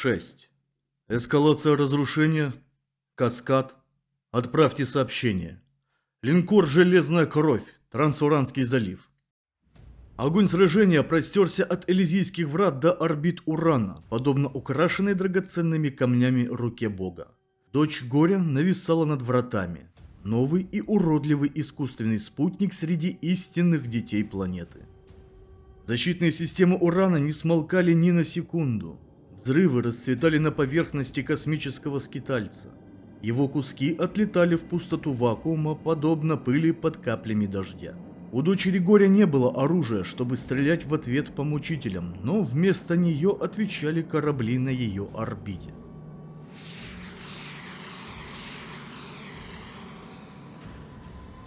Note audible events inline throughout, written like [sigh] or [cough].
6. Эскалация разрушения. Каскад. Отправьте сообщение. Линкор «Железная кровь», Трансуранский залив. Огонь сражения простерся от Элизийских врат до орбит Урана, подобно украшенной драгоценными камнями руке бога. Дочь горя нависала над вратами. Новый и уродливый искусственный спутник среди истинных детей планеты. Защитные системы Урана не смолкали ни на секунду. Взрывы расцветали на поверхности космического скитальца. Его куски отлетали в пустоту вакуума, подобно пыли под каплями дождя. У дочери горя не было оружия, чтобы стрелять в ответ по мучителям, но вместо нее отвечали корабли на ее орбите.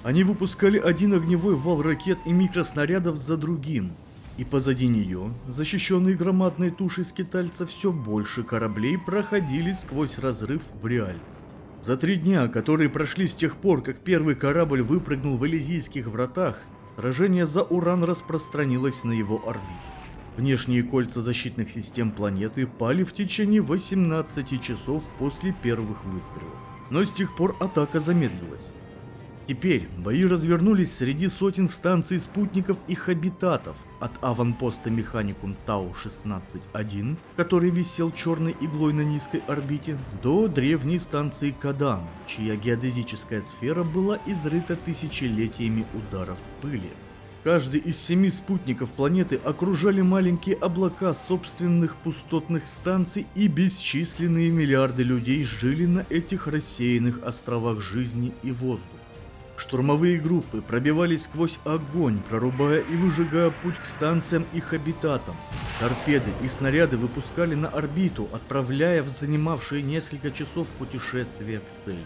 Они выпускали один огневой вал ракет и микроснарядов за другим, и позади нее, защищенные громадной тушей скитальца, все больше кораблей проходили сквозь разрыв в реальность. За три дня, которые прошли с тех пор, как первый корабль выпрыгнул в Элизийских вратах, сражение за Уран распространилось на его орбиту. Внешние кольца защитных систем планеты пали в течение 18 часов после первых выстрелов. Но с тех пор атака замедлилась. Теперь бои развернулись среди сотен станций спутников и хабитатов, от аванпоста Механикум Тау-16-1, который висел черной иглой на низкой орбите, до древней станции Кадан, чья геодезическая сфера была изрыта тысячелетиями ударов пыли. Каждый из семи спутников планеты окружали маленькие облака собственных пустотных станций и бесчисленные миллиарды людей жили на этих рассеянных островах жизни и воздуха. Штурмовые группы пробивались сквозь огонь, прорубая и выжигая путь к станциям их обитатам. Торпеды и снаряды выпускали на орбиту, отправляя в занимавшие несколько часов путешествия к цели.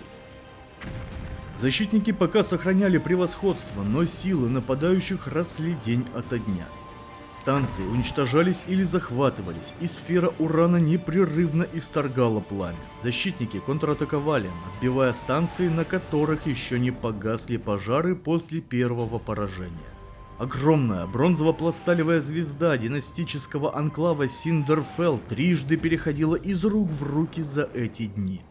Защитники пока сохраняли превосходство, но силы нападающих росли день ото дня. Станции уничтожались или захватывались, и сфера урана непрерывно исторгала пламя. Защитники контратаковали, отбивая станции, на которых еще не погасли пожары после первого поражения. Огромная бронзово-пласталевая звезда династического анклава Синдерфелл трижды переходила из рук в руки за эти дни.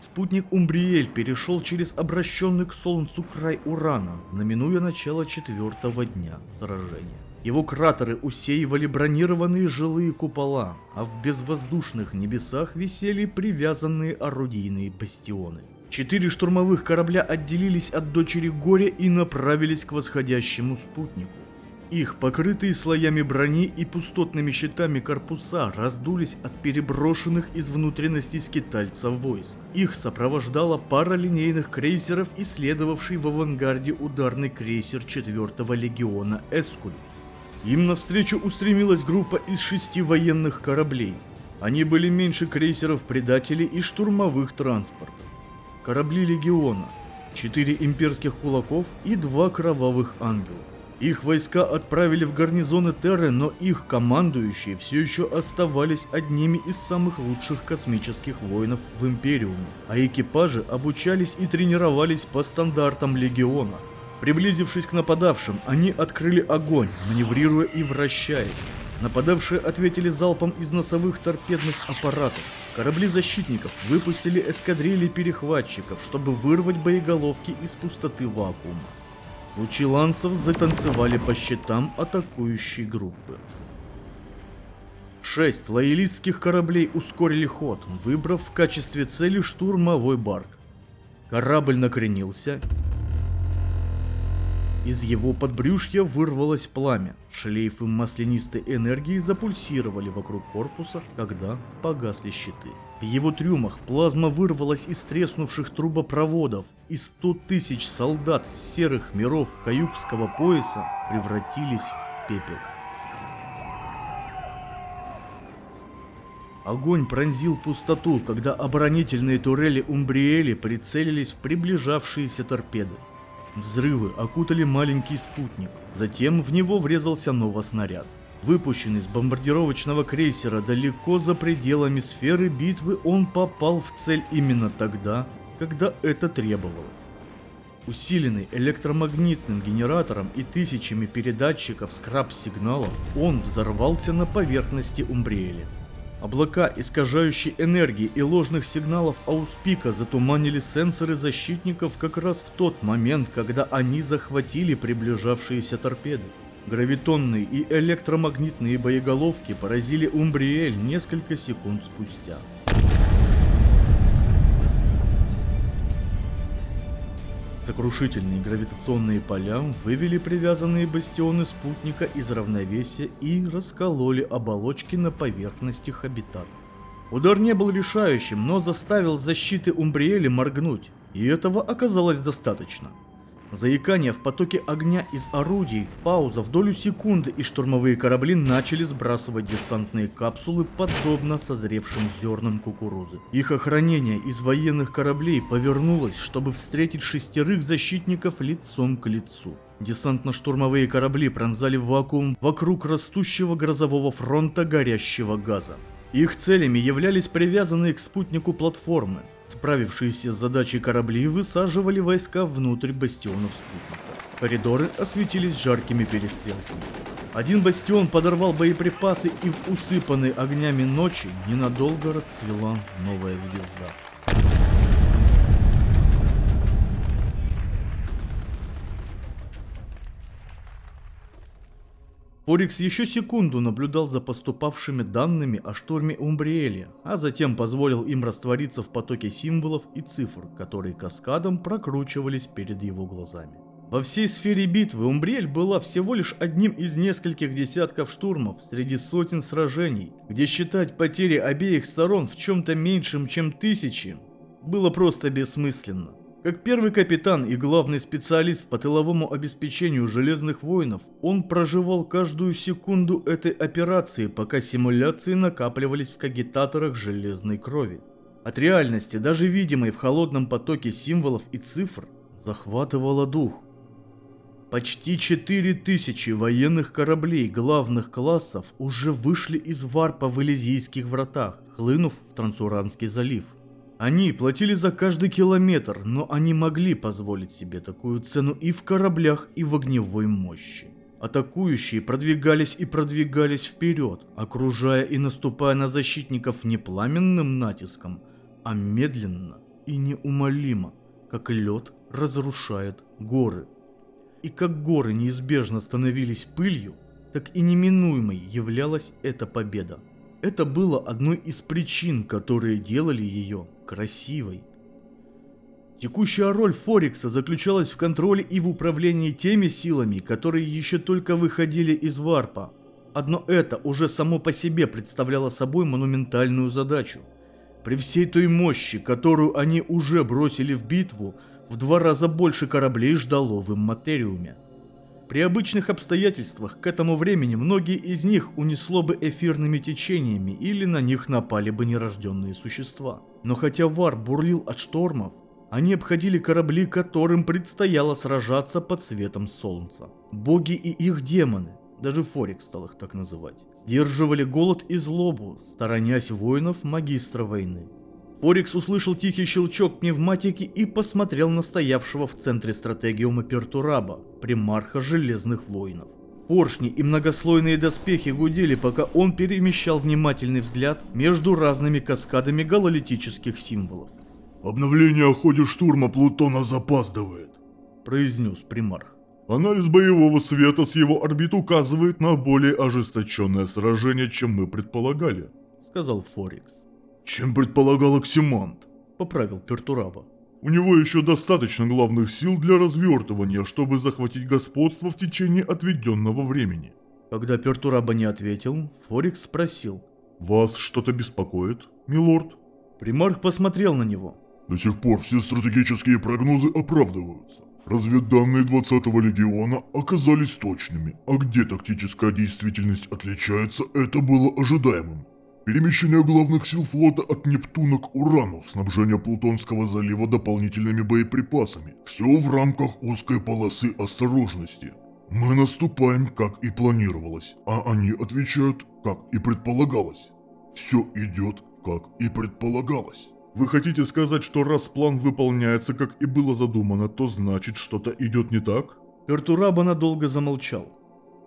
Спутник Умбриэль перешел через обращенный к Солнцу край Урана, знаменуя начало четвертого дня сражения. Его кратеры усеивали бронированные жилые купола, а в безвоздушных небесах висели привязанные орудийные бастионы. Четыре штурмовых корабля отделились от дочери горя и направились к восходящему спутнику. Их покрытые слоями брони и пустотными щитами корпуса раздулись от переброшенных из внутренностей скитальцев войск. Их сопровождала пара линейных крейсеров и следовавший в авангарде ударный крейсер 4-го легиона Эскулюс. Им навстречу устремилась группа из шести военных кораблей. Они были меньше крейсеров-предателей и штурмовых транспортов. Корабли Легиона, четыре имперских кулаков и два кровавых ангела. Их войска отправили в гарнизоны Терры, но их командующие все еще оставались одними из самых лучших космических воинов в Империуме, а экипажи обучались и тренировались по стандартам Легиона – Приблизившись к нападавшим, они открыли огонь, маневрируя и вращаясь. Нападавшие ответили залпом из носовых торпедных аппаратов. Корабли защитников выпустили эскадрильи перехватчиков, чтобы вырвать боеголовки из пустоты вакуума. Лучи лансов затанцевали по щитам атакующей группы. Шесть лоялистских кораблей ускорили ход, выбрав в качестве цели штурмовой барк. Корабль накренился из его подбрюшья вырвалось пламя. Шлейфы маслянистой энергии запульсировали вокруг корпуса, когда погасли щиты. В его трюмах плазма вырвалась из треснувших трубопроводов, и сто тысяч солдат с серых миров Каюкского пояса превратились в пепел. Огонь пронзил пустоту, когда оборонительные турели Умбриэли прицелились в приближавшиеся торпеды. Взрывы окутали маленький спутник. Затем в него врезался новоснаряд. Выпущенный с бомбардировочного крейсера далеко за пределами сферы битвы, он попал в цель именно тогда, когда это требовалось. Усиленный электромагнитным генератором и тысячами передатчиков скраб-сигналов, он взорвался на поверхности Умбриэли. Облака искажающей энергии и ложных сигналов Ауспика затуманили сенсоры защитников как раз в тот момент, когда они захватили приближавшиеся торпеды. Гравитонные и электромагнитные боеголовки поразили Умбриэль несколько секунд спустя. Сокрушительные гравитационные поля вывели привязанные бастионы спутника из равновесия и раскололи оболочки на поверхности хабитата. Удар не был решающим, но заставил защиты Умбриэли моргнуть, и этого оказалось достаточно. Заикание в потоке огня из орудий, пауза в долю секунды и штурмовые корабли начали сбрасывать десантные капсулы подобно созревшим зернам кукурузы. Их охранение из военных кораблей повернулось, чтобы встретить шестерых защитников лицом к лицу. Десантно-штурмовые корабли пронзали вакуум вокруг растущего грозового фронта горящего газа. Их целями являлись привязанные к спутнику платформы, Справившиеся с задачей корабли высаживали войска внутрь бастионов спутника. Коридоры осветились жаркими перестрелками. Один бастион подорвал боеприпасы и в усыпанной огнями ночи ненадолго расцвела новая звезда. Форикс еще секунду наблюдал за поступавшими данными о штурме Умбриэля, а затем позволил им раствориться в потоке символов и цифр, которые каскадом прокручивались перед его глазами. Во всей сфере битвы Умбриэль была всего лишь одним из нескольких десятков штурмов среди сотен сражений, где считать потери обеих сторон в чем-то меньшем, чем тысячи, было просто бессмысленно. Как первый капитан и главный специалист по тыловому обеспечению Железных Воинов, он проживал каждую секунду этой операции, пока симуляции накапливались в кагитаторах железной крови. От реальности, даже видимой в холодном потоке символов и цифр, захватывало дух. Почти 4000 военных кораблей главных классов уже вышли из варпа в Элизийских вратах, хлынув в Трансуранский залив. Они платили за каждый километр, но они могли позволить себе такую цену и в кораблях, и в огневой мощи. Атакующие продвигались и продвигались вперед, окружая и наступая на защитников не пламенным натиском, а медленно и неумолимо, как лед разрушает горы. И как горы неизбежно становились пылью, так и неминуемой являлась эта победа. Это было одной из причин, которые делали ее красивой. Текущая роль Форекса заключалась в контроле и в управлении теми силами, которые еще только выходили из варпа. Одно это уже само по себе представляло собой монументальную задачу. При всей той мощи, которую они уже бросили в битву, в два раза больше кораблей ждало в имматериуме. При обычных обстоятельствах к этому времени многие из них унесло бы эфирными течениями или на них напали бы нерожденные существа. Но хотя Вар бурлил от штормов, они обходили корабли, которым предстояло сражаться под светом солнца. Боги и их демоны, даже Форик стал их так называть, сдерживали голод и злобу, сторонясь воинов магистра войны. Орикс услышал тихий щелчок пневматики и посмотрел на стоявшего в центре стратегиума Пертураба, примарха Железных Воинов. Поршни и многослойные доспехи гудели, пока он перемещал внимательный взгляд между разными каскадами гололитических символов. «Обновление о ходе штурма Плутона запаздывает», – произнес примарх. «Анализ боевого света с его орбит указывает на более ожесточенное сражение, чем мы предполагали», – сказал Форикс чем предполагал Оксимант», — поправил Пертураба. «У него еще достаточно главных сил для развертывания, чтобы захватить господство в течение отведенного времени». Когда Пертураба не ответил, Форикс спросил. «Вас что-то беспокоит, милорд?» Примарх посмотрел на него. «До сих пор все стратегические прогнозы оправдываются. Разведданные 20-го легиона оказались точными, а где тактическая действительность отличается, это было ожидаемым. Перемещение главных сил флота от Нептуна к Урану, снабжение Плутонского залива дополнительными боеприпасами. Все в рамках узкой полосы осторожности. Мы наступаем, как и планировалось, а они отвечают, как и предполагалось. Все идет, как и предполагалось. Вы хотите сказать, что раз план выполняется, как и было задумано, то значит что-то идет не так? Пертураба надолго замолчал.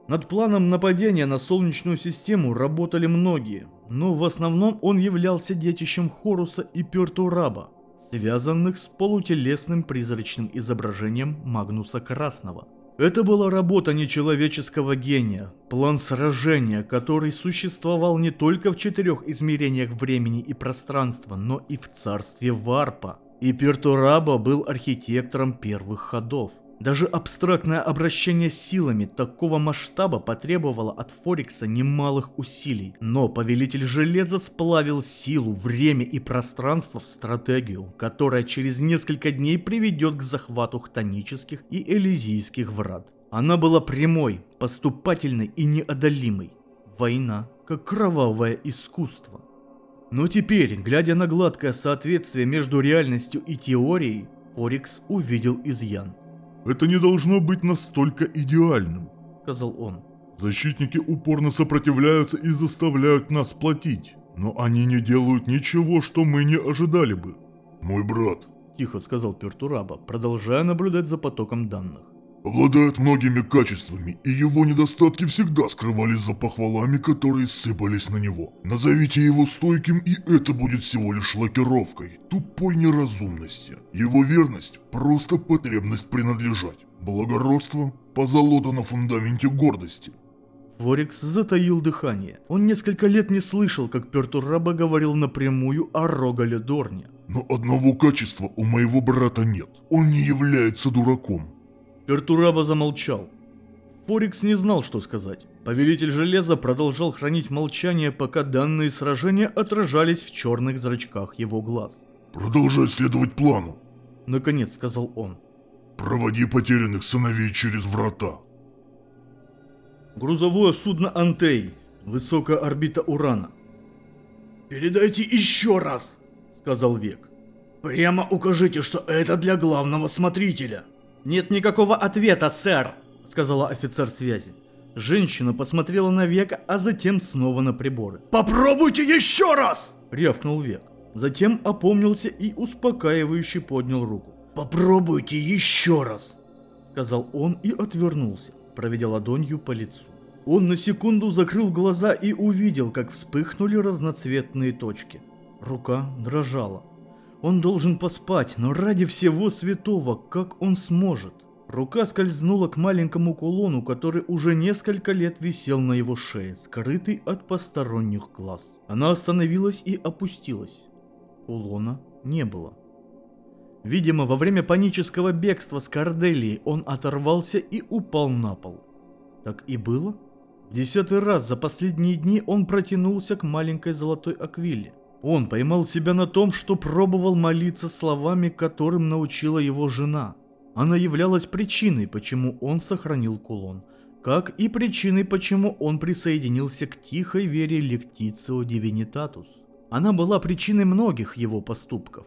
Над планом нападения на Солнечную систему работали многие, но в основном он являлся детищем Хоруса и Пертураба, связанных с полутелесным призрачным изображением Магнуса Красного. Это была работа нечеловеческого гения, план сражения, который существовал не только в четырех измерениях времени и пространства, но и в царстве Варпа. И Пертураба был архитектором первых ходов. Даже абстрактное обращение силами такого масштаба потребовало от Форекса немалых усилий. Но Повелитель Железа сплавил силу, время и пространство в стратегию, которая через несколько дней приведет к захвату хтонических и элизийских врат. Она была прямой, поступательной и неодолимой. Война, как кровавое искусство. Но теперь, глядя на гладкое соответствие между реальностью и теорией, Форекс увидел изъян. Это не должно быть настолько идеальным, сказал он. Защитники упорно сопротивляются и заставляют нас платить, но они не делают ничего, что мы не ожидали бы. Мой брат, тихо сказал Пертураба, продолжая наблюдать за потоком данных обладает многими качествами, и его недостатки всегда скрывались за похвалами, которые сыпались на него. Назовите его стойким, и это будет всего лишь лакировкой, тупой неразумности. Его верность – просто потребность принадлежать. Благородство – позолота на фундаменте гордости. Форекс затаил дыхание. Он несколько лет не слышал, как Пертураба говорил напрямую о Рогале Дорне. Но одного качества у моего брата нет. Он не является дураком. Пертураба замолчал. Форикс не знал, что сказать. Повелитель Железа продолжал хранить молчание, пока данные сражения отражались в черных зрачках его глаз. «Продолжай следовать плану», — наконец сказал он. «Проводи потерянных сыновей через врата». Грузовое судно «Антей», высокая орбита Урана. «Передайте еще раз», — сказал Век. «Прямо укажите, что это для главного смотрителя». «Нет никакого ответа, сэр», — сказала офицер связи. Женщина посмотрела на Века, а затем снова на приборы. «Попробуйте еще раз!» — рявкнул Век. Затем опомнился и успокаивающе поднял руку. «Попробуйте еще раз!» — сказал он и отвернулся, проведя ладонью по лицу. Он на секунду закрыл глаза и увидел, как вспыхнули разноцветные точки. Рука дрожала. Он должен поспать, но ради всего святого, как он сможет? Рука скользнула к маленькому кулону, который уже несколько лет висел на его шее, скрытый от посторонних глаз. Она остановилась и опустилась. Кулона не было. Видимо, во время панического бегства с Корделией он оторвался и упал на пол. Так и было? В десятый раз за последние дни он протянулся к маленькой золотой аквиле. Он поймал себя на том, что пробовал молиться словами, которым научила его жена. Она являлась причиной, почему он сохранил кулон, как и причиной, почему он присоединился к тихой вере Лектицио Дивинитатус. Она была причиной многих его поступков.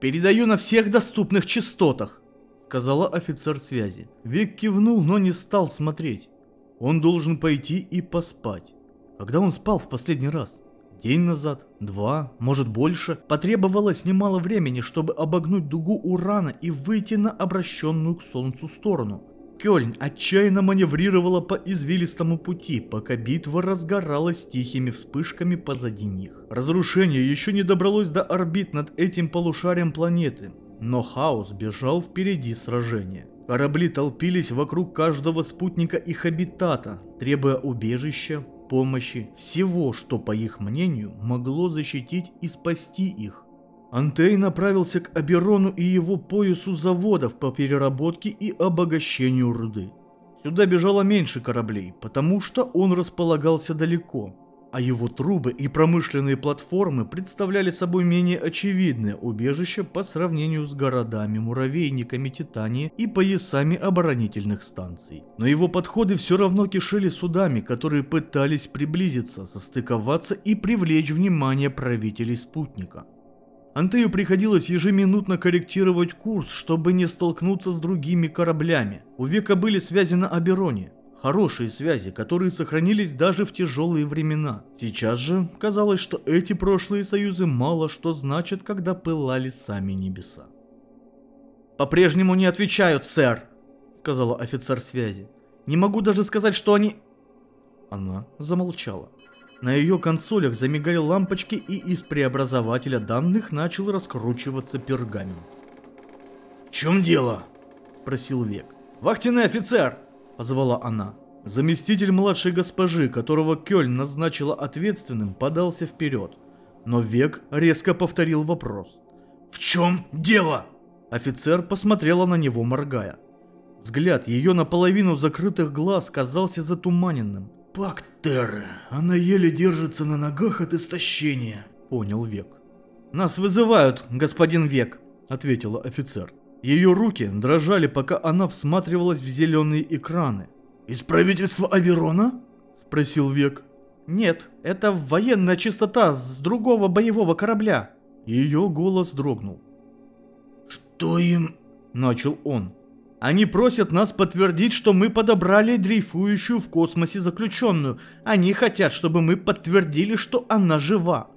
«Передаю на всех доступных частотах», — сказала офицер связи. Век кивнул, но не стал смотреть. Он должен пойти и поспать. Когда он спал в последний раз? День назад, два, может больше, потребовалось немало времени, чтобы обогнуть дугу Урана и выйти на обращенную к Солнцу сторону. Кёльн отчаянно маневрировала по извилистому пути, пока битва разгоралась тихими вспышками позади них. Разрушение еще не добралось до орбит над этим полушарием планеты, но хаос бежал впереди сражения. Корабли толпились вокруг каждого спутника их обитата, требуя убежища, помощи, всего, что, по их мнению, могло защитить и спасти их. Антей направился к Аберону и его поясу заводов по переработке и обогащению руды. Сюда бежало меньше кораблей, потому что он располагался далеко, а его трубы и промышленные платформы представляли собой менее очевидное убежище по сравнению с городами, муравейниками Титания и поясами оборонительных станций. Но его подходы все равно кишели судами, которые пытались приблизиться, состыковаться и привлечь внимание правителей спутника. Антею приходилось ежеминутно корректировать курс, чтобы не столкнуться с другими кораблями. У Века были связи на Абероне, Хорошие связи, которые сохранились даже в тяжелые времена. Сейчас же казалось, что эти прошлые союзы мало что значат, когда пылали сами небеса. «По-прежнему не отвечают, сэр», — сказала офицер связи. «Не могу даже сказать, что они...» Она замолчала. На ее консолях замигали лампочки, и из преобразователя данных начал раскручиваться пергамент. «В чем дело?» – спросил Век. «Вахтенный офицер!» – позвала она. Заместитель младшей госпожи, которого Кёльн назначила ответственным, подался вперед. Но Век резко повторил вопрос. «В чем дело?» Офицер посмотрела на него, моргая. Взгляд ее наполовину закрытых глаз казался затуманенным. «Пакт Терры. Она еле держится на ногах от истощения», — понял Век. «Нас вызывают, господин Век», — ответила офицер. Ее руки дрожали, пока она всматривалась в зеленые экраны. «Из правительства Аберона?» — спросил Век. «Нет, это военная чистота с другого боевого корабля». Ее голос дрогнул. «Что им?» — начал он. Они просят нас подтвердить, что мы подобрали дрейфующую в космосе заключенную. Они хотят, чтобы мы подтвердили, что она жива.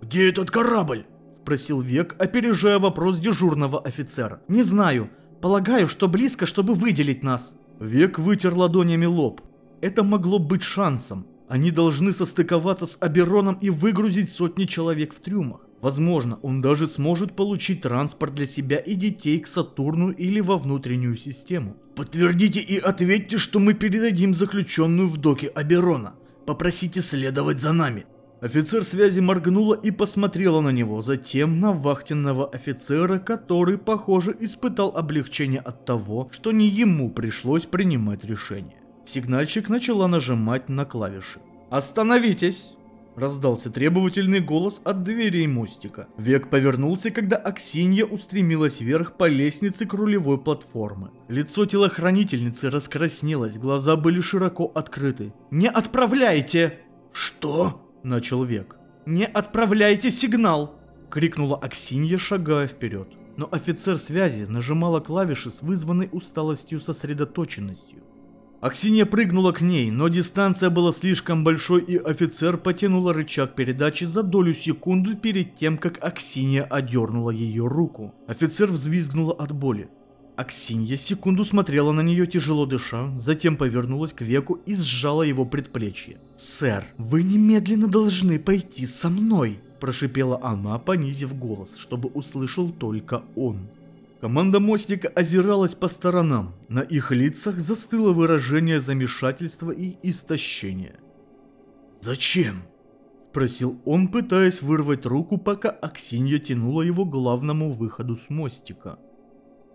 «Где этот корабль?» – спросил Век, опережая вопрос дежурного офицера. «Не знаю. Полагаю, что близко, чтобы выделить нас». Век вытер ладонями лоб. Это могло быть шансом. Они должны состыковаться с Абероном и выгрузить сотни человек в трюмах. Возможно, он даже сможет получить транспорт для себя и детей к Сатурну или во внутреннюю систему. Подтвердите и ответьте, что мы передадим заключенную в доке Аберона. Попросите следовать за нами. Офицер связи моргнула и посмотрела на него, затем на вахтенного офицера, который, похоже, испытал облегчение от того, что не ему пришлось принимать решение. Сигнальщик начала нажимать на клавиши. «Остановитесь!» Раздался требовательный голос от дверей мостика. Век повернулся, когда Аксинья устремилась вверх по лестнице к рулевой платформы. Лицо телохранительницы раскраснелось, глаза были широко открыты. «Не отправляйте!» «Что?» – начал Век. «Не отправляйте сигнал!» – крикнула Аксинья, шагая вперед. Но офицер связи нажимала клавиши с вызванной усталостью сосредоточенностью. Аксинья прыгнула к ней, но дистанция была слишком большой и офицер потянула рычаг передачи за долю секунды перед тем, как Аксинья одернула ее руку. Офицер взвизгнула от боли. Аксинья секунду смотрела на нее, тяжело дыша, затем повернулась к веку и сжала его предплечье. «Сэр, вы немедленно должны пойти со мной!» – прошипела она, понизив голос, чтобы услышал только он. Команда мостика озиралась по сторонам. На их лицах застыло выражение замешательства и истощения. «Зачем?» – спросил он, пытаясь вырвать руку, пока Аксинья тянула его к главному выходу с мостика.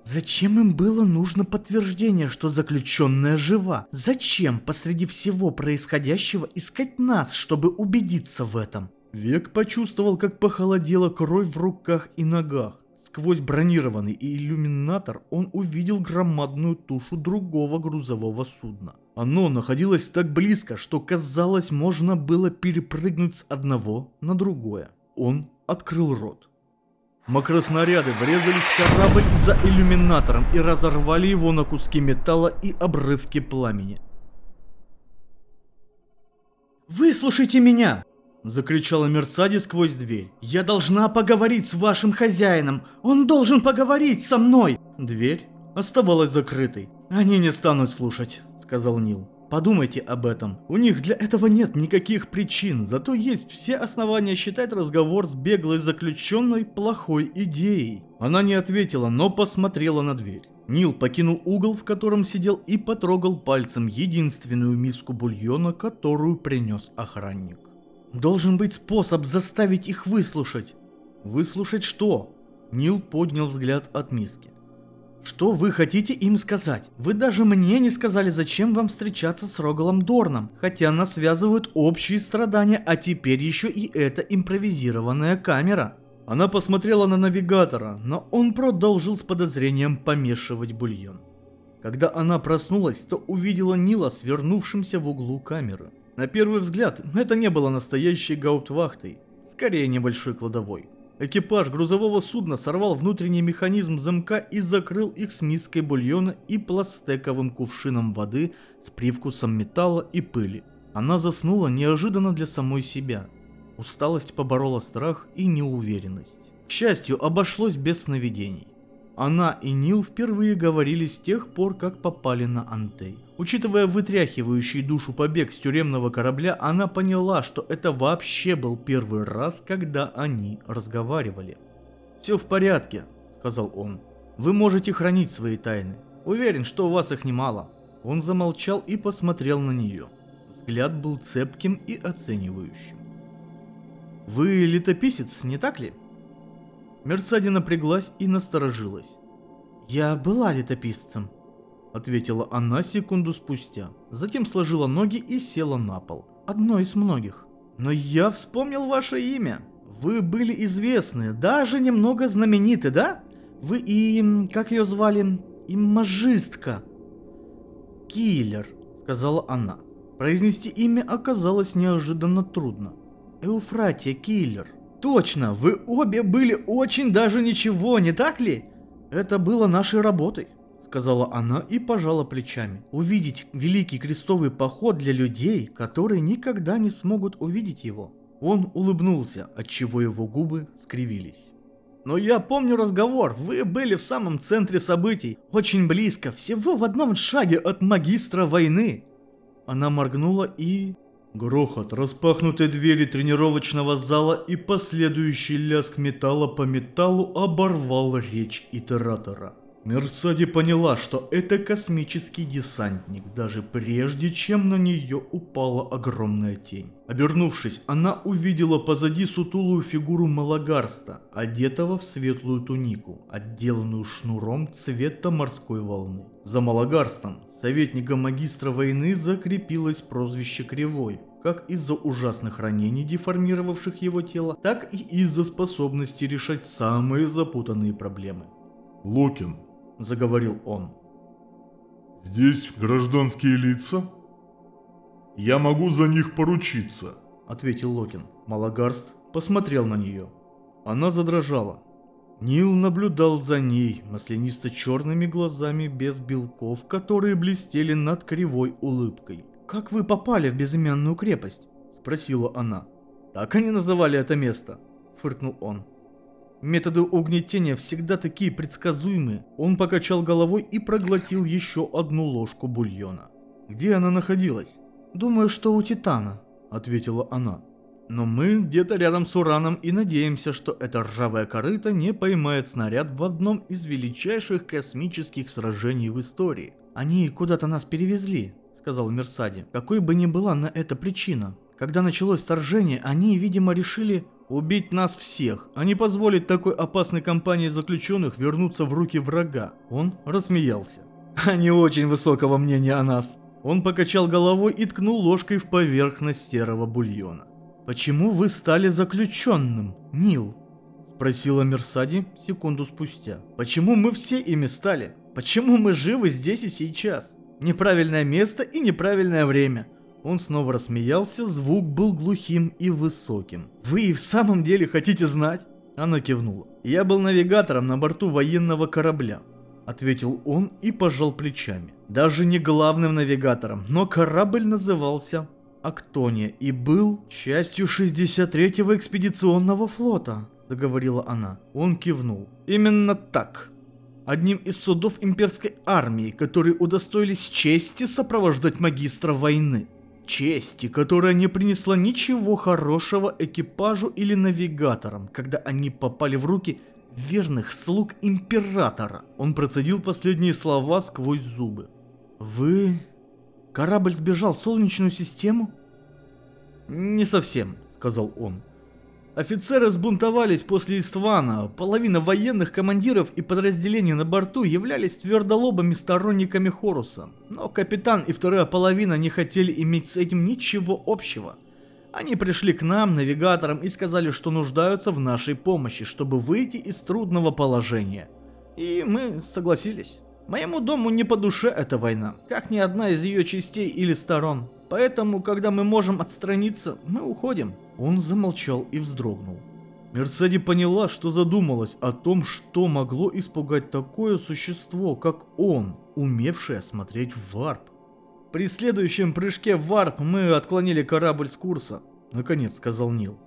Зачем им было нужно подтверждение, что заключенная жива? Зачем посреди всего происходящего искать нас, чтобы убедиться в этом? Век почувствовал, как похолодела кровь в руках и ногах. Сквозь бронированный иллюминатор он увидел громадную тушу другого грузового судна. Оно находилось так близко, что казалось, можно было перепрыгнуть с одного на другое. Он открыл рот. Макроснаряды врезались в корабль за иллюминатором и разорвали его на куски металла и обрывки пламени. «Выслушайте меня!» Закричала Мерсади сквозь дверь. «Я должна поговорить с вашим хозяином! Он должен поговорить со мной!» Дверь оставалась закрытой. «Они не станут слушать», — сказал Нил. Подумайте об этом. У них для этого нет никаких причин, зато есть все основания считать разговор с беглой заключенной плохой идеей. Она не ответила, но посмотрела на дверь. Нил покинул угол, в котором сидел, и потрогал пальцем единственную миску бульона, которую принес охранник. Должен быть способ заставить их выслушать. Выслушать что? Нил поднял взгляд от миски. Что вы хотите им сказать? Вы даже мне не сказали, зачем вам встречаться с Рогалом Дорном, хотя нас связывают общие страдания, а теперь еще и эта импровизированная камера. Она посмотрела на навигатора, но он продолжил с подозрением помешивать бульон. Когда она проснулась, то увидела Нила свернувшимся в углу камеры. На первый взгляд, это не было настоящей гауптвахтой, скорее небольшой кладовой. Экипаж грузового судна сорвал внутренний механизм замка и закрыл их с миской бульона и пластековым кувшином воды с привкусом металла и пыли. Она заснула неожиданно для самой себя. Усталость поборола страх и неуверенность. К счастью, обошлось без сновидений. Она и Нил впервые говорили с тех пор, как попали на Антей. Учитывая вытряхивающий душу побег с тюремного корабля, она поняла, что это вообще был первый раз, когда они разговаривали. «Все в порядке», — сказал он. «Вы можете хранить свои тайны. Уверен, что у вас их немало». Он замолчал и посмотрел на нее. Взгляд был цепким и оценивающим. «Вы летописец, не так ли?» Мерсади напряглась и насторожилась. «Я была летописцем», — ответила она секунду спустя. Затем сложила ноги и села на пол. «Одно из многих». «Но я вспомнил ваше имя. Вы были известны, даже немного знамениты, да? Вы и... как ее звали? Имажистка». «Киллер», — сказала она. Произнести имя оказалось неожиданно трудно. Эуфратия Киллер. Точно, вы обе были очень даже ничего, не так ли? Это было нашей работой, сказала она и пожала плечами. Увидеть великий крестовый поход для людей, которые никогда не смогут увидеть его. Он улыбнулся, отчего его губы скривились. Но я помню разговор, вы были в самом центре событий, очень близко, всего в одном шаге от магистра войны. Она моргнула и... Грохот распахнутой двери тренировочного зала и последующий лязг металла по металлу оборвал речь итератора. Мерсади поняла, что это космический десантник, даже прежде чем на нее упала огромная тень. Обернувшись, она увидела позади сутулую фигуру Малагарста, одетого в светлую тунику, отделанную шнуром цвета морской волны. За Малагарстом, советником магистра войны, закрепилось прозвище Кривой, как из-за ужасных ранений, деформировавших его тело, так и из-за способности решать самые запутанные проблемы. Локин, заговорил он. «Здесь гражданские лица?» «Я могу за них поручиться», — ответил Локин. Малагарст посмотрел на нее. Она задрожала. Нил наблюдал за ней маслянисто-черными глазами без белков, которые блестели над кривой улыбкой. «Как вы попали в безымянную крепость?» – спросила она. «Так они называли это место», – фыркнул он. Методы угнетения всегда такие предсказуемые. Он покачал головой и проглотил еще одну ложку бульона. Где она находилась? Думаю, что у Титана, ответила она. Но мы где-то рядом с Ураном и надеемся, что эта ржавая корыта не поймает снаряд в одном из величайших космических сражений в истории. Они куда-то нас перевезли, сказал Мерсади. Какой бы ни была на это причина. Когда началось вторжение, они, видимо, решили Убить нас всех, а не позволить такой опасной компании заключенных вернуться в руки врага. Он рассмеялся. [laughs] Они очень высокого мнения о нас. Он покачал головой и ткнул ложкой в поверхность серого бульона. «Почему вы стали заключенным, Нил?» Спросила Мерсади секунду спустя. «Почему мы все ими стали? Почему мы живы здесь и сейчас? Неправильное место и неправильное время. Он снова рассмеялся, звук был глухим и высоким. «Вы и в самом деле хотите знать?» Она кивнула. «Я был навигатором на борту военного корабля», — ответил он и пожал плечами. «Даже не главным навигатором, но корабль назывался Актония и был частью 63-го экспедиционного флота», — договорила она. Он кивнул. «Именно так», одним из судов имперской армии, которые удостоились чести сопровождать магистра войны чести, которая не принесла ничего хорошего экипажу или навигаторам, когда они попали в руки верных слуг императора. Он процедил последние слова сквозь зубы. «Вы... корабль сбежал в Солнечную систему?» «Не совсем», — сказал он. Офицеры сбунтовались после Иствана, половина военных командиров и подразделений на борту являлись твердолобыми сторонниками Хоруса, но капитан и вторая половина не хотели иметь с этим ничего общего. Они пришли к нам, навигаторам, и сказали, что нуждаются в нашей помощи, чтобы выйти из трудного положения. И мы согласились. Моему дому не по душе эта война, как ни одна из ее частей или сторон. Поэтому, когда мы можем отстраниться, мы уходим. Он замолчал и вздрогнул. Мерседи поняла, что задумалась о том, что могло испугать такое существо, как он, умевшее смотреть в варп. При следующем прыжке в варп мы отклонили корабль с курса, наконец сказал Нил.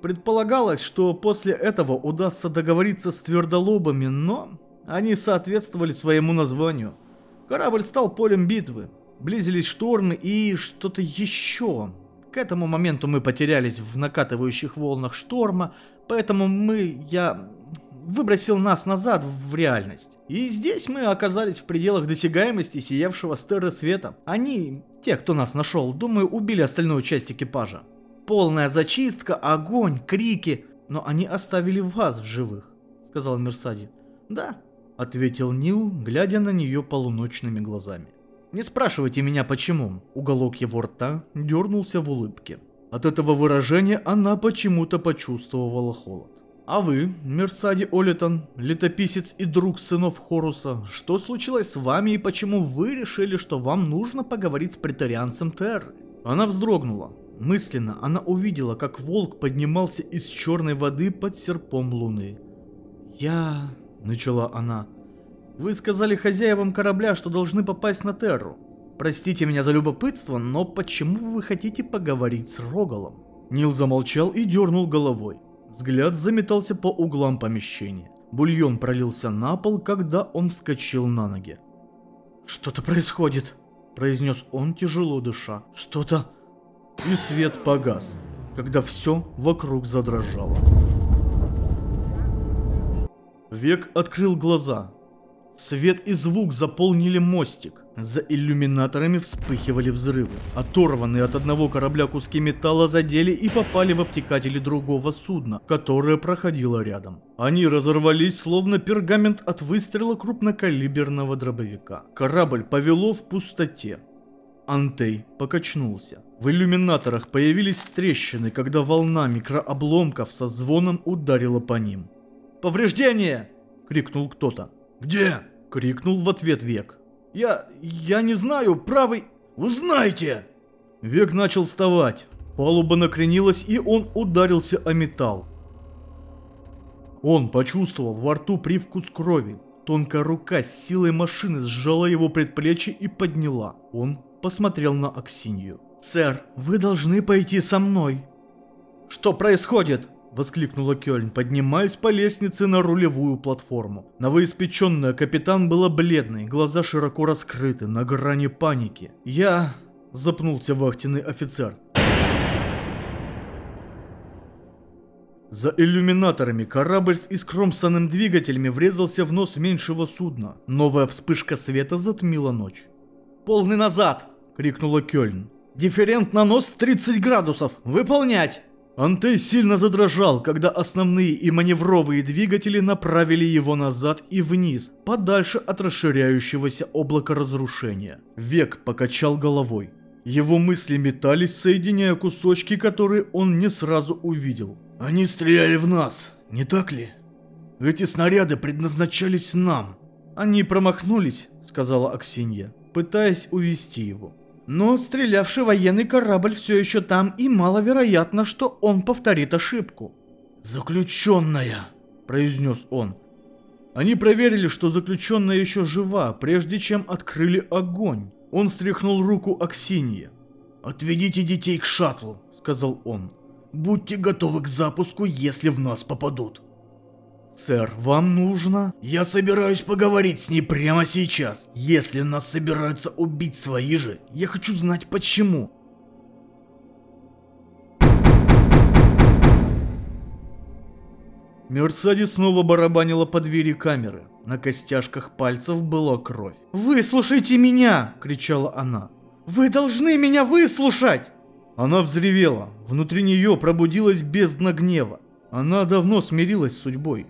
Предполагалось, что после этого удастся договориться с твердолобами, но Они соответствовали своему названию. Корабль стал полем битвы. Близились штормы и что-то еще. К этому моменту мы потерялись в накатывающих волнах шторма, поэтому мы, я выбросил нас назад в реальность. И здесь мы оказались в пределах досягаемости сиявшего стеры света. Они, те, кто нас нашел, думаю, убили остальную часть экипажа. Полная зачистка, огонь, крики, но они оставили вас в живых, сказал Мерсади. Да, ответил Нил, глядя на нее полуночными глазами. Не спрашивайте меня почему. Уголок его рта дернулся в улыбке. От этого выражения она почему-то почувствовала холод. А вы, Мерсади Олитон, летописец и друг сынов Хоруса, что случилось с вами и почему вы решили, что вам нужно поговорить с претарианцем Терры? Она вздрогнула. Мысленно она увидела, как волк поднимался из черной воды под серпом луны. «Я...» — начала она. «Вы сказали хозяевам корабля, что должны попасть на Терру. Простите меня за любопытство, но почему вы хотите поговорить с Рогалом?» Нил замолчал и дернул головой. Взгляд заметался по углам помещения. Бульон пролился на пол, когда он вскочил на ноги. «Что-то происходит», — произнес он, тяжело дыша. «Что-то...» И свет погас, когда все вокруг задрожало. Век открыл глаза. Свет и звук заполнили мостик. За иллюминаторами вспыхивали взрывы. Оторванные от одного корабля куски металла задели и попали в обтекатели другого судна, которое проходило рядом. Они разорвались, словно пергамент от выстрела крупнокалиберного дробовика. Корабль повело в пустоте. Антей покачнулся. В иллюминаторах появились трещины, когда волна микрообломков со звоном ударила по ним. «Повреждение!» — крикнул кто-то. Где? — крикнул в ответ Век. «Я... я не знаю, правый...» Узнайте! Век начал вставать. Палуба накренилась, и он ударился о металл. Он почувствовал во рту привкус крови. Тонкая рука с силой машины сжала его предплечье и подняла. Он посмотрел на Аксинью. «Сэр, вы должны пойти со мной». «Что происходит?» Воскликнула Кёльн, поднимаясь по лестнице на рулевую платформу. Новоиспеченная капитан была бледной, глаза широко раскрыты, на грани паники. «Я...» — запнулся вахтенный офицер. За иллюминаторами корабль с искромсанным двигателями врезался в нос меньшего судна. Новая вспышка света затмила ночь. «Полный назад!» — крикнула Кёльн. «Дифферент на нос 30 градусов! Выполнять!» Антей сильно задрожал, когда основные и маневровые двигатели направили его назад и вниз, подальше от расширяющегося облака разрушения. Век покачал головой. Его мысли метались, соединяя кусочки, которые он не сразу увидел. Они стреляли в нас, не так ли? Эти снаряды предназначались нам. Они промахнулись, сказала Аксинья, пытаясь увести его. Но стрелявший военный корабль все еще там, и маловероятно, что он повторит ошибку. «Заключенная!» – произнес он. Они проверили, что заключенная еще жива, прежде чем открыли огонь. Он стряхнул руку Аксинье. «Отведите детей к шаттлу», – сказал он. «Будьте готовы к запуску, если в нас попадут». «Сэр, вам нужно...» «Я собираюсь поговорить с ней прямо сейчас. Если нас собираются убить свои же, я хочу знать почему». Мерсади снова барабанила по двери камеры. На костяшках пальцев была кровь. «Выслушайте меня!» – кричала она. «Вы должны меня выслушать!» Она взревела. Внутри нее пробудилась бездна гнева. Она давно смирилась с судьбой.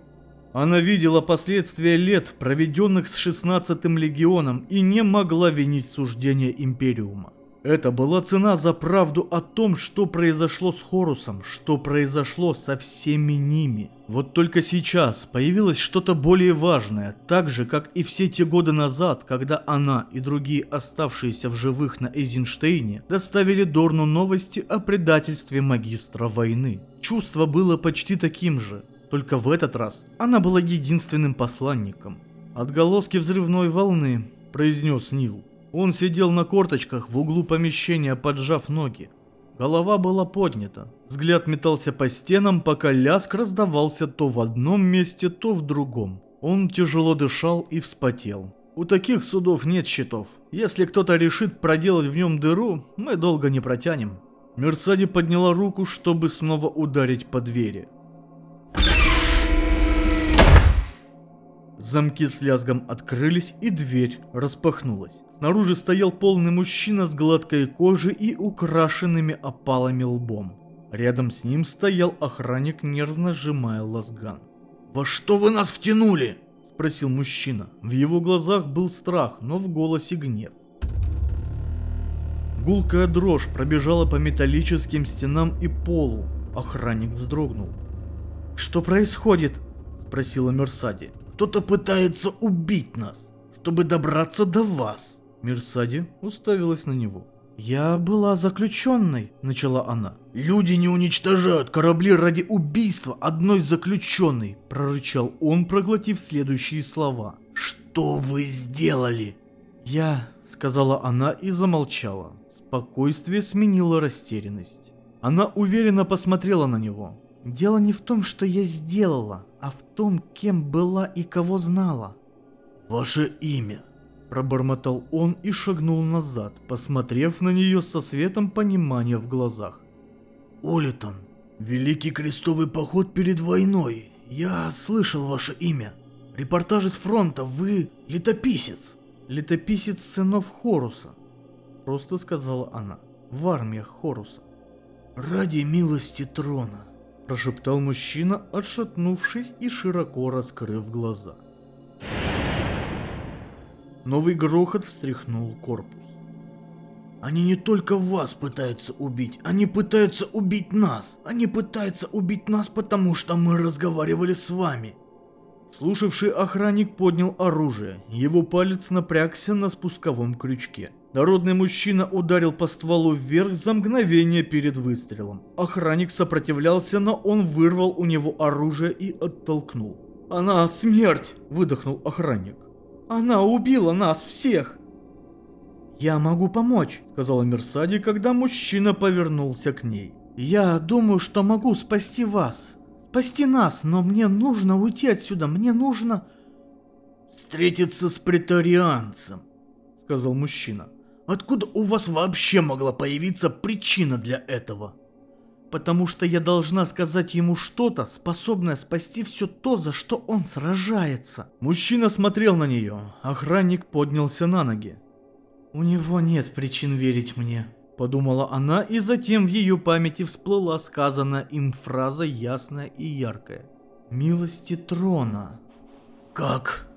Она видела последствия лет, проведенных с 16-м легионом, и не могла винить суждения Империума. Это была цена за правду о том, что произошло с Хорусом, что произошло со всеми ними. Вот только сейчас появилось что-то более важное, так же, как и все те годы назад, когда она и другие оставшиеся в живых на Эйзенштейне доставили Дорну новости о предательстве магистра войны. Чувство было почти таким же, только в этот раз она была единственным посланником. «Отголоски взрывной волны», – произнес Нил. Он сидел на корточках в углу помещения, поджав ноги. Голова была поднята. Взгляд метался по стенам, пока ляск раздавался то в одном месте, то в другом. Он тяжело дышал и вспотел. У таких судов нет щитов. Если кто-то решит проделать в нем дыру, мы долго не протянем. Мерсади подняла руку, чтобы снова ударить по двери. Замки с лязгом открылись, и дверь распахнулась. Снаружи стоял полный мужчина с гладкой кожей и украшенными опалами лбом. Рядом с ним стоял охранник, нервно сжимая лазган. Во что вы нас втянули? Спросил мужчина. В его глазах был страх, но в голосе гнев. Гулкая дрожь пробежала по металлическим стенам и полу. Охранник вздрогнул. «Что происходит?» – спросила Мерсади. Кто-то пытается убить нас, чтобы добраться до вас. Мерсади уставилась на него. «Я была заключенной», — начала она. «Люди не уничтожают корабли ради убийства одной заключенной», — прорычал он, проглотив следующие слова. «Что вы сделали?» «Я», — сказала она и замолчала. Спокойствие сменило растерянность. Она уверенно посмотрела на него. «Дело не в том, что я сделала, а в том, кем была и кого знала. «Ваше имя?» – пробормотал он и шагнул назад, посмотрев на нее со светом понимания в глазах. «Олитон, Великий Крестовый Поход перед войной. Я слышал ваше имя. Репортаж из фронта, вы летописец». «Летописец сынов Хоруса», – просто сказала она, – в армиях Хоруса. «Ради милости трона», прошептал мужчина, отшатнувшись и широко раскрыв глаза. Новый грохот встряхнул корпус. Они не только вас пытаются убить, они пытаются убить нас. Они пытаются убить нас, потому что мы разговаривали с вами. Слушавший охранник поднял оружие. Его палец напрягся на спусковом крючке. Народный мужчина ударил по стволу вверх за мгновение перед выстрелом. Охранник сопротивлялся, но он вырвал у него оружие и оттолкнул. «Она смерть!» – выдохнул охранник. «Она убила нас всех!» «Я могу помочь», – сказала Мерсади, когда мужчина повернулся к ней. «Я думаю, что могу спасти вас. Спасти нас, но мне нужно уйти отсюда, мне нужно...» «Встретиться с претарианцем», — сказал мужчина. Откуда у вас вообще могла появиться причина для этого? Потому что я должна сказать ему что-то, способное спасти все то, за что он сражается. Мужчина смотрел на нее. Охранник поднялся на ноги. У него нет причин верить мне, подумала она, и затем в ее памяти всплыла сказанная им фраза ясная и яркая. Милости трона. Как?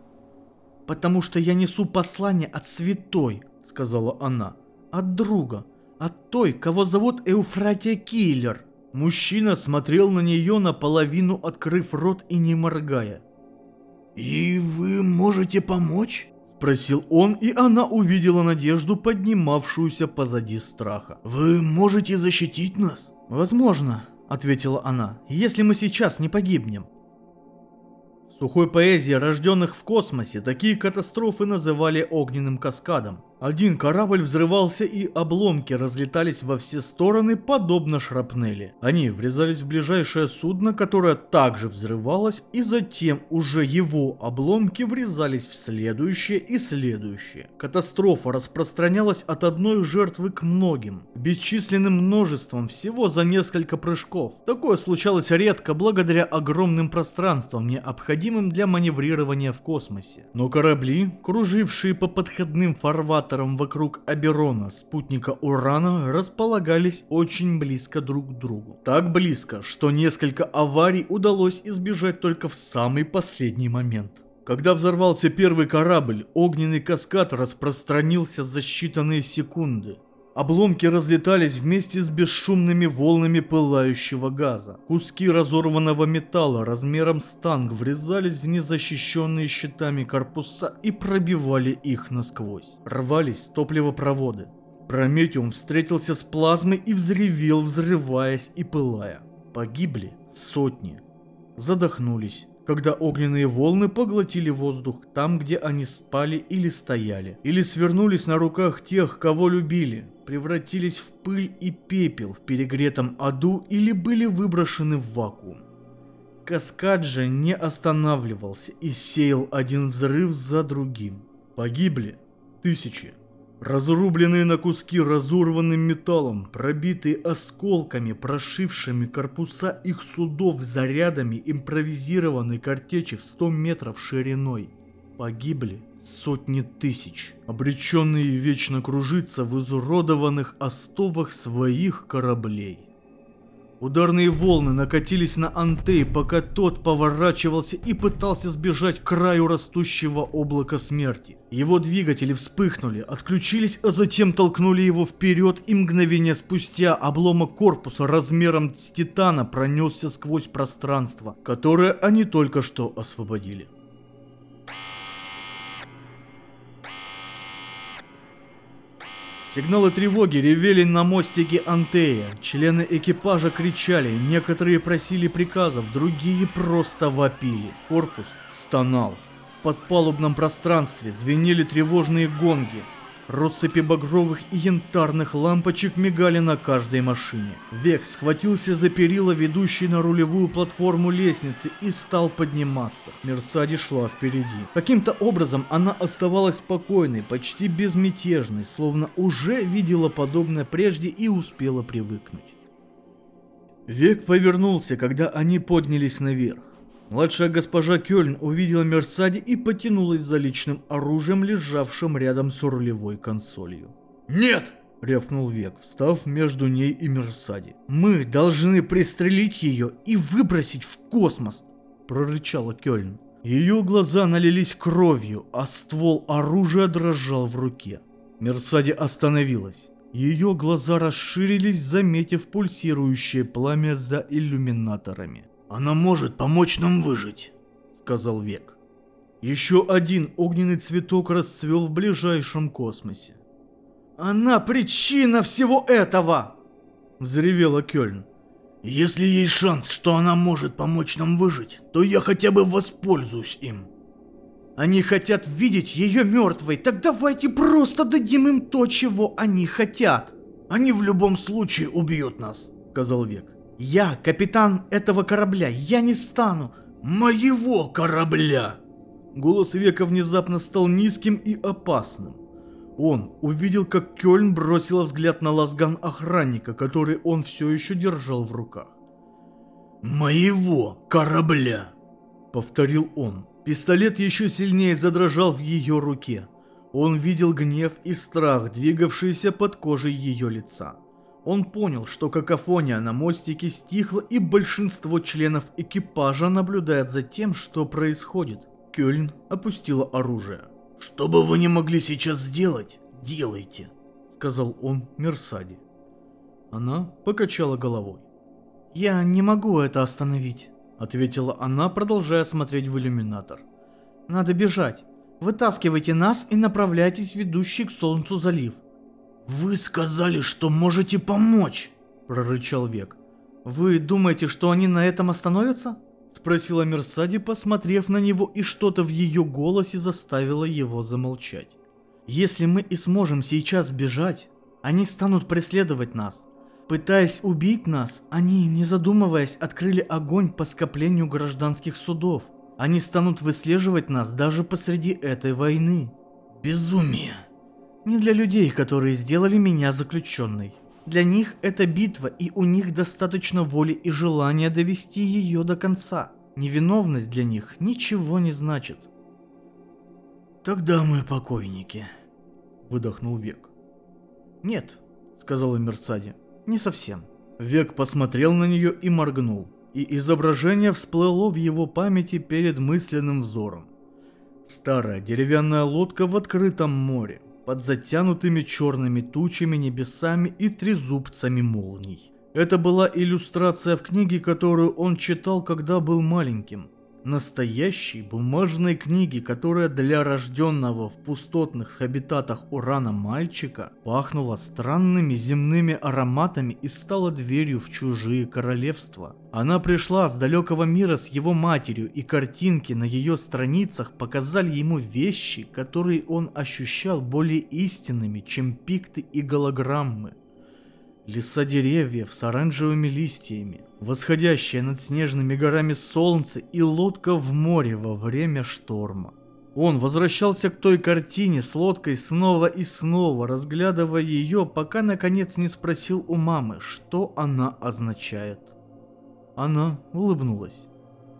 Потому что я несу послание от святой, сказала она. От друга. От той, кого зовут Эуфратия Киллер. Мужчина смотрел на нее наполовину, открыв рот и не моргая. «И вы можете помочь?» Спросил он, и она увидела надежду, поднимавшуюся позади страха. «Вы можете защитить нас?» «Возможно», — ответила она, — «если мы сейчас не погибнем». В сухой поэзии рожденных в космосе такие катастрофы называли огненным каскадом. Один корабль взрывался и обломки разлетались во все стороны, подобно шрапнели. Они врезались в ближайшее судно, которое также взрывалось, и затем уже его обломки врезались в следующее и следующее. Катастрофа распространялась от одной жертвы к многим, бесчисленным множеством всего за несколько прыжков. Такое случалось редко благодаря огромным пространствам, необходимым для маневрирования в космосе. Но корабли, кружившие по подходным фарватерам, кратером вокруг Аберона, спутника Урана, располагались очень близко друг к другу. Так близко, что несколько аварий удалось избежать только в самый последний момент. Когда взорвался первый корабль, огненный каскад распространился за считанные секунды. Обломки разлетались вместе с бесшумными волнами пылающего газа. Куски разорванного металла размером с танк врезались в незащищенные щитами корпуса и пробивали их насквозь. Рвались топливопроводы. Прометиум встретился с плазмой и взревел, взрываясь и пылая. Погибли сотни. Задохнулись, когда огненные волны поглотили воздух там, где они спали или стояли, или свернулись на руках тех, кого любили, превратились в пыль и пепел в перегретом аду или были выброшены в вакуум. каскад же не останавливался и сеял один взрыв за другим. Погибли тысячи. Разрубленные на куски разорванным металлом, пробитые осколками, прошившими корпуса их судов зарядами импровизированной картечи в 100 метров шириной. Погибли сотни тысяч, обреченные вечно кружиться в изуродованных остовах своих кораблей. Ударные волны накатились на Антей, пока тот поворачивался и пытался сбежать к краю растущего облака смерти. Его двигатели вспыхнули, отключились, а затем толкнули его вперед, и мгновение спустя обломок корпуса размером с титана пронесся сквозь пространство, которое они только что освободили. Сигналы тревоги ревели на мостике Антея. Члены экипажа кричали, некоторые просили приказов, другие просто вопили. Корпус стонал. В подпалубном пространстве звенели тревожные гонги. Россыпи багровых и янтарных лампочек мигали на каждой машине. Век схватился за перила, ведущей на рулевую платформу лестницы, и стал подниматься. Мерсади шла впереди. Каким-то образом она оставалась спокойной, почти безмятежной, словно уже видела подобное прежде и успела привыкнуть. Век повернулся, когда они поднялись наверх. Младшая госпожа Кёльн увидела Мерсади и потянулась за личным оружием, лежавшим рядом с рулевой консолью. «Нет!» — рявкнул Век, встав между ней и Мерсади. «Мы должны пристрелить ее и выбросить в космос!» — прорычала Кёльн. Ее глаза налились кровью, а ствол оружия дрожал в руке. Мерсади остановилась. Ее глаза расширились, заметив пульсирующее пламя за иллюминаторами. «Она может помочь нам выжить», — сказал Век. Еще один огненный цветок расцвел в ближайшем космосе. «Она причина всего этого!» — взревела Кёльн. «Если есть шанс, что она может помочь нам выжить, то я хотя бы воспользуюсь им». «Они хотят видеть ее мертвой, так давайте просто дадим им то, чего они хотят». «Они в любом случае убьют нас», — сказал Век. Я капитан этого корабля, я не стану моего корабля. Голос Века внезапно стал низким и опасным. Он увидел, как Кёльн бросила взгляд на лазган охранника, который он все еще держал в руках. «Моего корабля!» — повторил он. Пистолет еще сильнее задрожал в ее руке. Он видел гнев и страх, двигавшиеся под кожей ее лица. Он понял, что какофония на мостике стихла и большинство членов экипажа наблюдает за тем, что происходит. Кёльн опустила оружие. «Что бы вы не могли сейчас сделать, делайте», — сказал он Мерсади. Она покачала головой. «Я не могу это остановить», — ответила она, продолжая смотреть в иллюминатор. «Надо бежать. Вытаскивайте нас и направляйтесь в ведущий к солнцу залив. «Вы сказали, что можете помочь!» – прорычал Век. «Вы думаете, что они на этом остановятся?» – спросила Мерсади, посмотрев на него, и что-то в ее голосе заставило его замолчать. «Если мы и сможем сейчас бежать, они станут преследовать нас. Пытаясь убить нас, они, не задумываясь, открыли огонь по скоплению гражданских судов. Они станут выслеживать нас даже посреди этой войны. Безумие!» Не для людей, которые сделали меня заключенной. Для них это битва, и у них достаточно воли и желания довести ее до конца. Невиновность для них ничего не значит. «Тогда мы покойники», — выдохнул Век. «Нет», — сказала Мерсади, — «не совсем». Век посмотрел на нее и моргнул, и изображение всплыло в его памяти перед мысленным взором. Старая деревянная лодка в открытом море, под затянутыми черными тучами небесами и трезубцами молний. Это была иллюстрация в книге, которую он читал, когда был маленьким. Настоящей бумажной книги, которая для рожденного в пустотных хабитатах Урана мальчика пахнула странными земными ароматами и стала дверью в чужие королевства. Она пришла с далекого мира с его матерью, и картинки на ее страницах показали ему вещи, которые он ощущал более истинными, чем пикты и голограммы. Леса деревьев с оранжевыми листьями, восходящее над снежными горами солнце и лодка в море во время шторма. Он возвращался к той картине с лодкой снова и снова, разглядывая ее, пока наконец не спросил у мамы, что она означает. Она улыбнулась.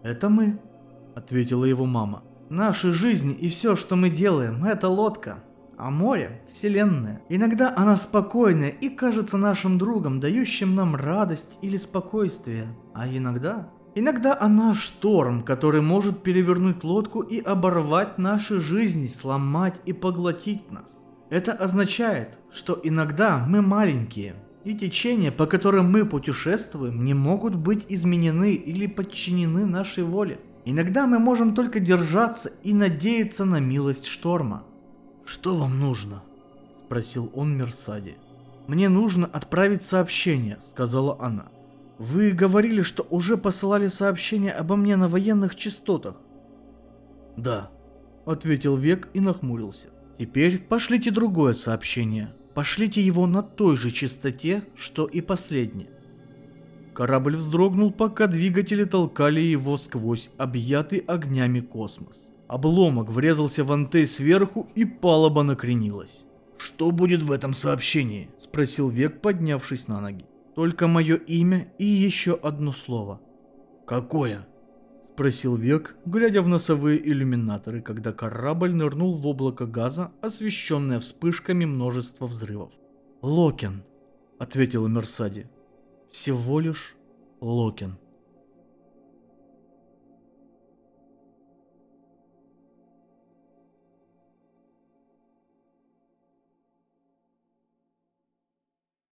«Это мы», — ответила его мама. «Наши жизни и все, что мы делаем, это лодка. А море — вселенная. Иногда она спокойная и кажется нашим другом, дающим нам радость или спокойствие. А иногда Иногда она шторм, который может перевернуть лодку и оборвать наши жизни, сломать и поглотить нас. Это означает, что иногда мы маленькие, и течения, по которым мы путешествуем, не могут быть изменены или подчинены нашей воле. Иногда мы можем только держаться и надеяться на милость шторма. «Что вам нужно?» – спросил он Мерсади. «Мне нужно отправить сообщение», – сказала она. Вы говорили, что уже посылали сообщение обо мне на военных частотах. Да, ответил Век и нахмурился. Теперь пошлите другое сообщение. Пошлите его на той же частоте, что и последнее. Корабль вздрогнул, пока двигатели толкали его сквозь объятый огнями космос. Обломок врезался в антей сверху, и палуба накренилась. «Что будет в этом сообщении?» – спросил Век, поднявшись на ноги. Только мое имя и еще одно слово. Какое? Спросил Век, глядя в носовые иллюминаторы, когда корабль нырнул в облако газа, освещенное вспышками множества взрывов. Локен, ответила Мерсади. Всего лишь Локен.